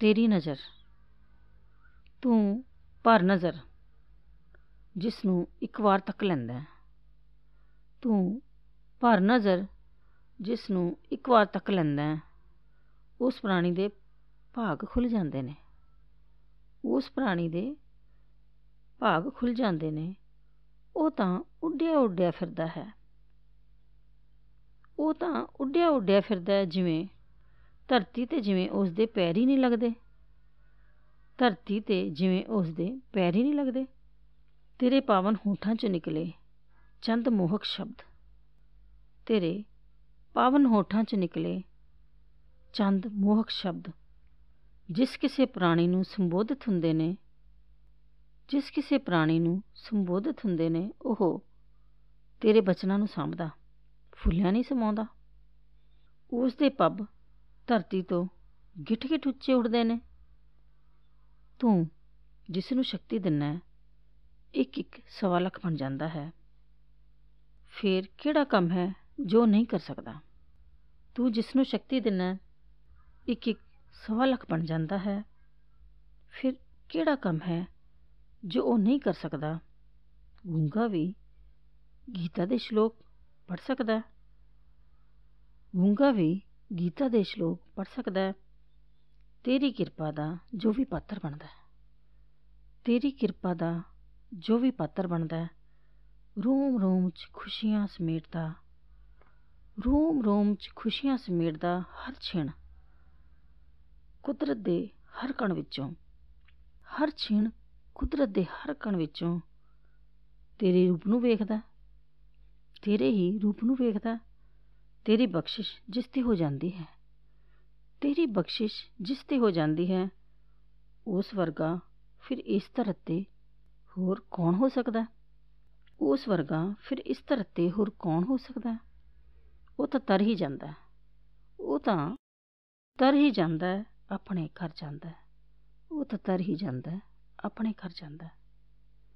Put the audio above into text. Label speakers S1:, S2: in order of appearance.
S1: ਤੇਰੀ ਨਜ਼ਰ। ਤੂੰ ਭਰ ਨਜ਼ਰ ਜਿਸ ਨੂੰ ਇੱਕ ਵਾਰ ਤੱਕ ਲੈਂਦਾ ਤੂੰ ਭਰ ਨਜ਼ਰ ਜਿਸ ਨੂੰ ਇੱਕ ਵਾਰ ਤੱਕ ਲੈਂਦਾ ਉਸ ਪ੍ਰਾਣੀ ਦੇ ਭਾਗ ਖੁੱਲ੍ਹ ਜਾਂਦੇ ਨੇ। ਉਸ ਪ੍ਰਾਣੀ ਦੇ ਭਾਗ ਖੁੱਲ੍ਹ ਜਾਂਦੇ ਨੇ। ਉਹ ਤਾਂ ਉੱਡਿਆ ਉੱਡਿਆ ਫਿਰਦਾ ਹੈ। ਉਹ ਤਾਂ ਉੱਡਿਆ ਉੱਡਿਆ ਫਿਰਦਾ ਜਿਵੇਂ ਧਰਤੀ 'ਤੇ ਜਿਵੇਂ ਉਸ ਦੇ ਪੈਰ ਹੀ ਨਹੀਂ ਲੱਗਦੇ। ਧਰਤੀ 'ਤੇ ਜਿਵੇਂ ਉਸ ਦੇ ਪੈਰ ਹੀ ਨਹੀਂ ਲੱਗਦੇ। ਤੇਰੇ ਪਾਵਨ ਹੋਠਾਂ 'ਚੋਂ ਨਿਕਲੇ ਚੰਦ ਮੋਹਕ ਸ਼ਬਦ। ਤੇਰੇ ਪਾਵਨ ਹੋਠਾਂ 'ਚ ਨਿਕਲੇ ਚੰਦ ਮੋਹਕ ਸ਼ਬਦ। ਜਿਸ ਕਿਸੇ ਪ੍ਰਾਣੀ ਨੂੰ ਸੰਬੋਧਿਤ ਹੁੰਦੇ ਨੇ, ਜਿਸ ਕਿਸੇ ਪ੍ਰਾਣੀ ਨੂੰ ਸੰਬੋਧਿਤ ਹੁੰਦੇ ਨੇ, ਉਹ ਤੇਰੇ ਬਚਨਾਂ ਨੂੰ ਸਾਂਭਦਾ ਫੁੱਲਿਆਂ ਨਹੀਂ ਸਮਾਉਂਦਾ। ਉਸ ਦੇ ਪੱਬ ਧਰਤੀ ਤੋਂ ਗਿੱਠ ਗਿੱਠ ਉੱਚੇ ਉੱਡਦੇ ਨੇ। ਤੂੰ ਜਿਸ ਨੂੰ ਸ਼ਕਤੀ ਦਿੰਨਾ ਹੈ, ਇੱਕ ਇੱਕ ਸਵਾ ਲੱਖ ਬਣ ਜਾਂਦਾ ਹੈ। ਫਿਰ ਕਿਹੜਾ ਕੰਮ ਹੈ ਜੋ ਨਹੀਂ ਕਰ ਸਕਦਾ? ਤੂੰ ਜਿਸ ਨੂੰ ਸ਼ਕਤੀ ਦਿੰਨਾ ਇੱਕ ਇੱਕ ਸਵਾ ਲੱਖ ਬਣ ਜਾਂਦਾ ਹੈ। ਫਿਰ ਕਿਹੜਾ ਕੰਮ ਹੈ ਜੋ ਉਹ ਨਹੀਂ ਕਰ ਸਕਦਾ? ਗੂੰਗਾ ਵੀ ਗੀਤਾ ਦੇ ਸ਼ਲੋਕ ਪੜ ਸਕਦਾ ਗੂੰਗਾ ਵੀ ਗੀਤਾ ਦੇ ਸ਼ਲੋਕ ਪੜ੍ਹ ਸਕਦਾ ਤੇਰੀ ਕਿਰਪਾ ਦਾ ਜੋ ਵੀ ਪਾਤਰ ਬਣਦਾ ਤੇਰੀ ਕਿਰਪਾ ਦਾ ਜੋ ਵੀ ਪਾਤਰ ਬਣਦਾ ਰੋਮ ਰੋਮ 'ਚ ਖੁਸ਼ੀਆਂ ਸਮੇਟਦਾ, ਰੋਮ ਰੋਮ 'ਚ ਖੁਸ਼ੀਆਂ ਸਮੇਟਦਾ ਹਰ ਛਿਣ। ਕੁਦਰਤ ਦੇ ਹਰ ਕਣ ਵਿੱਚੋਂ, ਹਰ ਛਿਣ ਕੁਦਰਤ ਦੇ ਹਰ ਕਣ ਵਿੱਚੋਂ ਤੇਰੇ ਰੂਪ ਨੂੰ ਵੇਖਦਾ, ਤੇਰੇ ਹੀ ਰੂਪ ਨੂੰ ਵੇਖਦਾ। ਤੇਰੀ ਬਖਸ਼ਿਸ਼ ਜਿਸ ਤੇ ਹੋ ਜਾਂਦੀ ਹੈ। ਤੇਰੀ ਬਖਸ਼ਿਸ਼ ਜਿਸ ਤੇ ਹੋ ਜਾਂਦੀ ਹੈ, ਉਸ ਵਰਗਾ ਫਿਰ ਇਸ ਧਰਤ ਤੇ ਹੋਰ ਕੌਣ ਹੋ ਸਕਦਾ? ਉਸ ਵਰਗਾ ਫਿਰ ਇਸ ਧਰਤ ਤੇ ਹੋਰ ਕੌਣ ਹੋ ਸਕਦਾ? ਉਹ ਤਾਂ ਤਰ ਹੀ ਜਾਂਦਾ ਉਹ ਤਾਂ ਤਰ ਹੀ ਜਾਂਦਾ ਆਪਣੇ ਘਰ ਜਾਂਦਾ ਉਹ ਤਾਂ ਤਰ ਹੀ ਜਾਂਦਾ ਆਪਣੇ ਘਰ ਜਾਂਦਾ